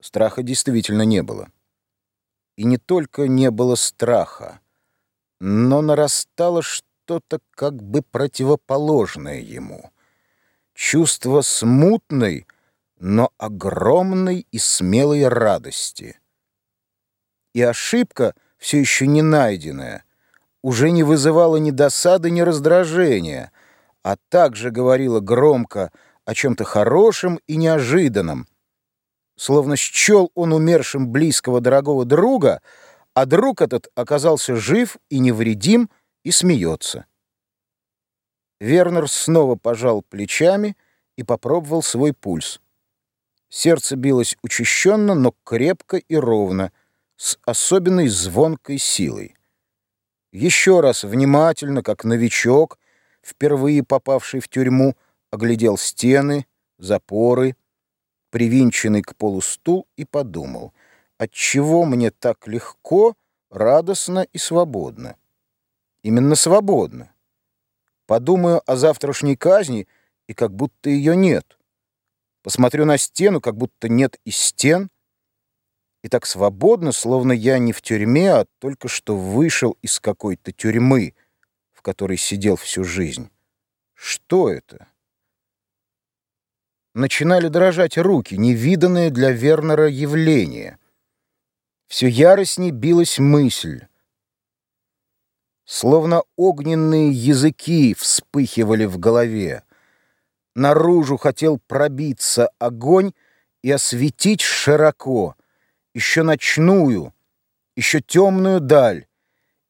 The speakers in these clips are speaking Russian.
Страха действительно не было. И не только не было страха, но нарастало что-то как бы противоположное ему. Чувство смутной, но огромной и смелой радости. И ошибка, все еще не найденная, уже не вызывала ни досады, ни раздражения, а также говорила громко о чем-то хорошем и неожиданном, словно счел он умершим близкого дорогого друга, а друг этот оказался жив и невредим и смеется. Вернер снова пожал плечами и попробовал свой пульс. Сердце билось учащенно, но крепко и ровно, с особенной звонкой силой. Еще раз внимательно, как новичок, впервые попавший в тюрьму, оглядел стены, запоры, привинченный к полу стул и подумал, отчего мне так легко, радостно и свободно. Именно свободно. Подумаю о завтрашней казни, и как будто ее нет. Посмотрю на стену, как будто нет и стен, и так свободно, словно я не в тюрьме, а только что вышел из какой-то тюрьмы, в которой сидел всю жизнь. Что это? Начинали дрожать руки, невиданное для Вернера явление. Все яростней билась мысль. Словно огненные языки вспыхивали в голове. Наружу хотел пробиться огонь и осветить широко, еще ночную, еще темную даль.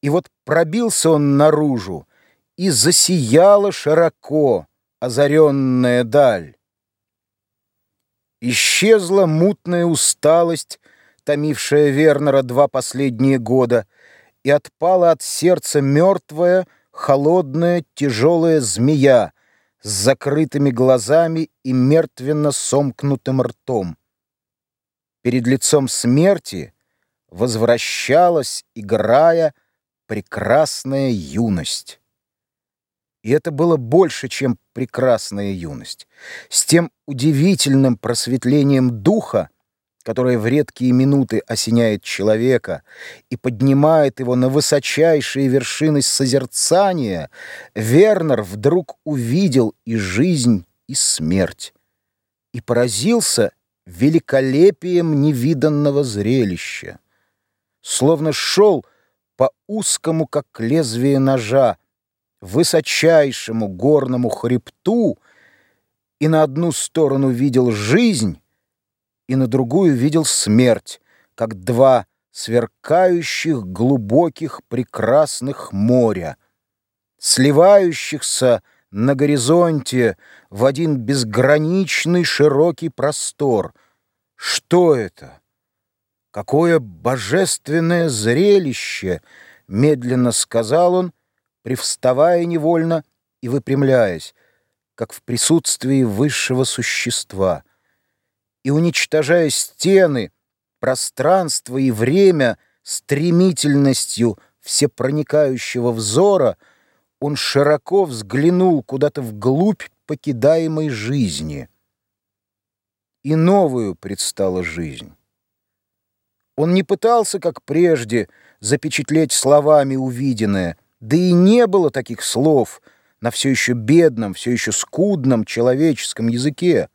И вот пробился он наружу, и засияла широко озаренная даль. Исчезла мутная усталость, томившая Вернера два последние года, и отпала от сердца мертвая, холодная, тяжелая змея с закрытыми глазами и мертвенно сомкнутым ртом. Перед лицом смерти возвращалась, играя, прекрасная юность. И это было больше, чем прекрасная юность. С тем удивительным просветлением духа, которое в редкие минуты осеняет человека и поднимает его на высочайшие вершины созерцания, Вернер вдруг увидел и жизнь, и смерть, и поразился великолепием невиданного зрелища. Словно шел по узкому, как лезвие ножа, высочайшему горному хребту и на одну сторону видел жизнь, и на другую видел смерть, как два сверкающих глубоких прекрасных моря, сливающихся на горизонте в один безграничный широкий простор. Что это? Какое божественное зрелище! Медленно сказал он, привставая невольно и выпрямляясь, как в присутствии высшего существа, и уничтожая стены, пространство и время стремительностью всепроникающего взора, он широко взглянул куда-то вглубь покидаемой жизни. И новую предстала жизнь. Он не пытался, как прежде, запечатлеть словами увиденное — да и не было таких слов на все еще бедном, все еще скудном человеческом языке.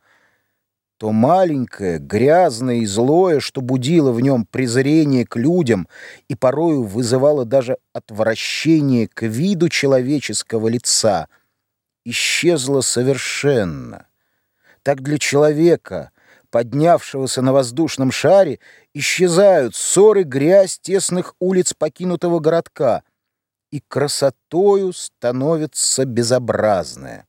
То маленькое, грязное и злое, что будило в нем презрение к людям и порою вызывало даже отвращение к виду человеческого лица, исчезло совершенно. Так для человека, поднявшегося на воздушном шаре, исчезают ссоры, грязь тесных улиц покинутого городка — и красотою становится безобразное.